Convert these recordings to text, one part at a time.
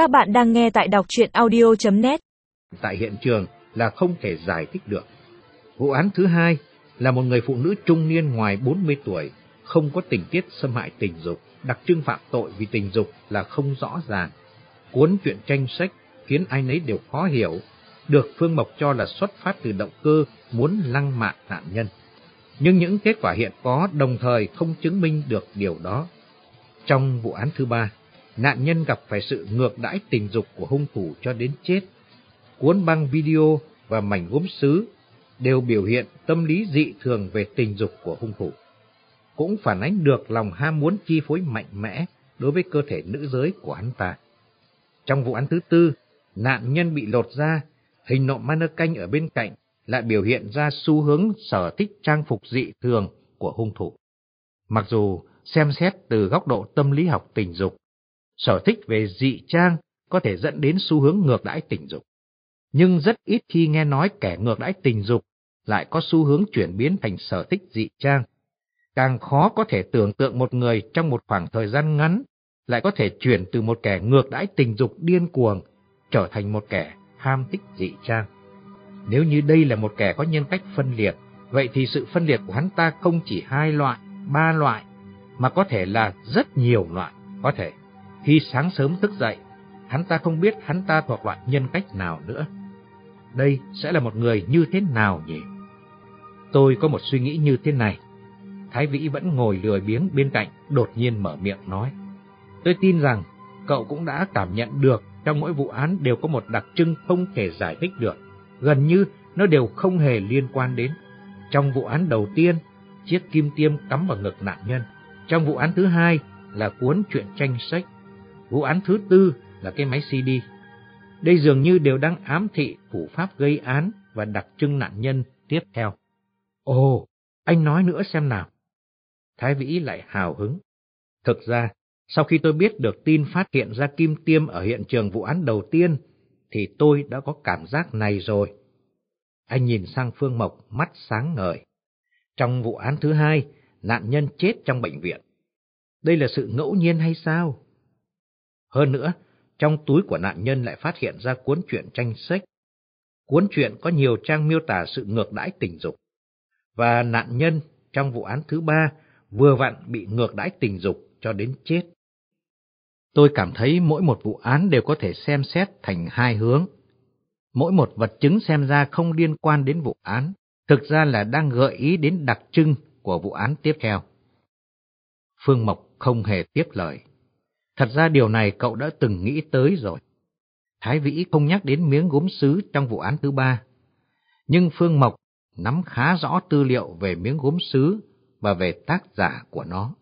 Các bạn đang nghe tại đọc truyện audio.net. Tại hiện trường là không thể giải thích được. Vụ án thứ hai là một người phụ nữ trung niên ngoài 40 tuổi, không có tình tiết xâm hại tình dục, đặc trưng phạm tội vì tình dục là không rõ ràng. Cuốn truyện tranh sách khiến ai nấy đều khó hiểu, được Phương Mộc cho là xuất phát từ động cơ muốn lăng mạ nạn nhân. Nhưng những kết quả hiện có đồng thời không chứng minh được điều đó. Trong vụ án thứ ba, nạn nhân gặp phải sự ngược đãi tình dục của hung thủ cho đến chết. Cuốn băng video và mảnh gốm sứ đều biểu hiện tâm lý dị thường về tình dục của hung thủ. Cũng phản ánh được lòng ham muốn chi phối mạnh mẽ đối với cơ thể nữ giới của hắn ta. Trong vụ án thứ tư, nạn nhân bị lột ra, hình nộm canh ở bên cạnh lại biểu hiện ra xu hướng sở thích trang phục dị thường của hung thủ. Mặc dù xem xét từ góc độ tâm lý học tình dục, sở thích về dị trang có thể dẫn đến xu hướng ngược đãi tình dục. Nhưng rất ít khi nghe nói kẻ ngược đãi tình dục lại có xu hướng chuyển biến thành sở thích dị trang. Càng khó có thể tưởng tượng một người trong một khoảng thời gian ngắn lại có thể chuyển từ một kẻ ngược đãi tình dục điên cuồng trở thành một kẻ ham thích dị trang. Nếu như đây là một kẻ có nhân cách phân liệt, vậy thì sự phân liệt của hắn ta không chỉ hai loại, ba loại, mà có thể là rất nhiều loại, có thể. Khi sáng sớm thức dậy, hắn ta không biết hắn ta thuộc loại nhân cách nào nữa. Đây sẽ là một người như thế nào nhỉ? Tôi có một suy nghĩ như thế này. Thái Vĩ vẫn ngồi lười biếng bên cạnh, đột nhiên mở miệng nói. Tôi tin rằng cậu cũng đã cảm nhận được trong mỗi vụ án đều có một đặc trưng không thể giải thích được. Gần như nó đều không hề liên quan đến. Trong vụ án đầu tiên, chiếc kim tiêm cắm vào ngực nạn nhân. Trong vụ án thứ hai là cuốn truyện tranh sách Vụ án thứ tư là cái máy CD. Đây dường như đều đang ám thị thủ pháp gây án và đặc trưng nạn nhân tiếp theo. Ồ, anh nói nữa xem nào. Thái Vĩ lại hào hứng. Thực ra, sau khi tôi biết được tin phát hiện ra kim tiêm ở hiện trường vụ án đầu tiên, thì tôi đã có cảm giác này rồi. Anh nhìn sang Phương Mộc, mắt sáng ngời. Trong vụ án thứ hai, nạn nhân chết trong bệnh viện. Đây là sự ngẫu nhiên hay sao? Hơn nữa, trong túi của nạn nhân lại phát hiện ra cuốn truyện tranh sách. Cuốn truyện có nhiều trang miêu tả sự ngược đãi tình dục. Và nạn nhân trong vụ án thứ ba vừa vặn bị ngược đãi tình dục cho đến chết. Tôi cảm thấy mỗi một vụ án đều có thể xem xét thành hai hướng. Mỗi một vật chứng xem ra không liên quan đến vụ án, thực ra là đang gợi ý đến đặc trưng của vụ án tiếp theo. Phương Mộc không hề tiếp lời. Thật ra điều này cậu đã từng nghĩ tới rồi. Thái Vĩ không nhắc đến miếng gốm sứ trong vụ án thứ ba. Nhưng Phương Mộc nắm khá rõ tư liệu về miếng gốm sứ và về tác giả của nó.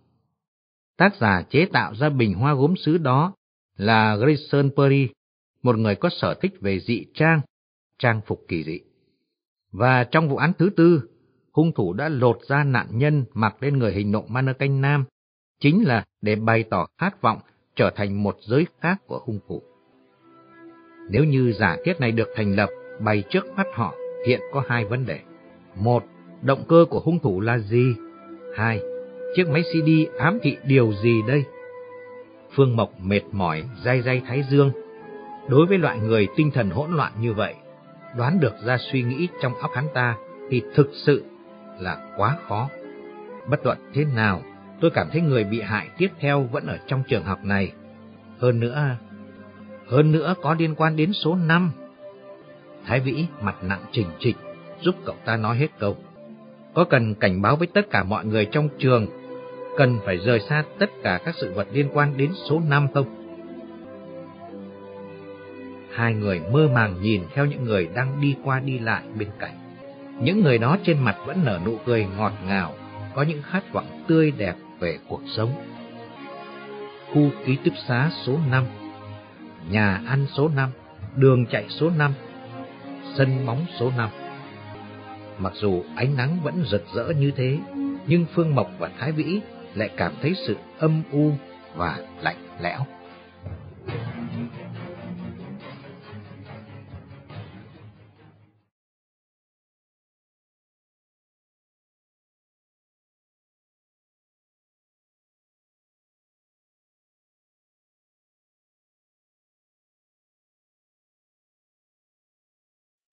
Tác giả chế tạo ra bình hoa gốm sứ đó là Grayson Perry, một người có sở thích về dị trang, trang phục kỳ dị. Và trong vụ án thứ tư, hung thủ đã lột ra nạn nhân mặc lên người hình nộm mannequin nam, chính là để bày tỏ khát vọng trở thành một giới khác của hung thủ. Nếu như giả thiết này được thành lập bày trước mắt họ, hiện có hai vấn đề. Một, động cơ của hung thủ là gì? Hai, chiếc máy CD ám thị điều gì đây? Phương Mộc mệt mỏi, day day thái dương. Đối với loại người tinh thần hỗn loạn như vậy, đoán được ra suy nghĩ trong óc hắn ta thì thực sự là quá khó. Bất luận thế nào, tôi cảm thấy người bị hại tiếp theo vẫn ở trong trường học này. Hơn nữa, hơn nữa có liên quan đến số 5. Thái Vĩ mặt nặng trình trịch, giúp cậu ta nói hết câu. Có cần cảnh báo với tất cả mọi người trong trường, cần phải rời xa tất cả các sự vật liên quan đến số 5 không? Hai người mơ màng nhìn theo những người đang đi qua đi lại bên cạnh. Những người đó trên mặt vẫn nở nụ cười ngọt ngào, có những khát vọng tươi đẹp về cuộc sống. Khu ký túc xá số 5, nhà ăn số 5, đường chạy số 5, sân bóng số 5. Mặc dù ánh nắng vẫn rực rỡ như thế, nhưng Phương Mộc và Thái Vĩ lại cảm thấy sự âm u và lạnh lẽo.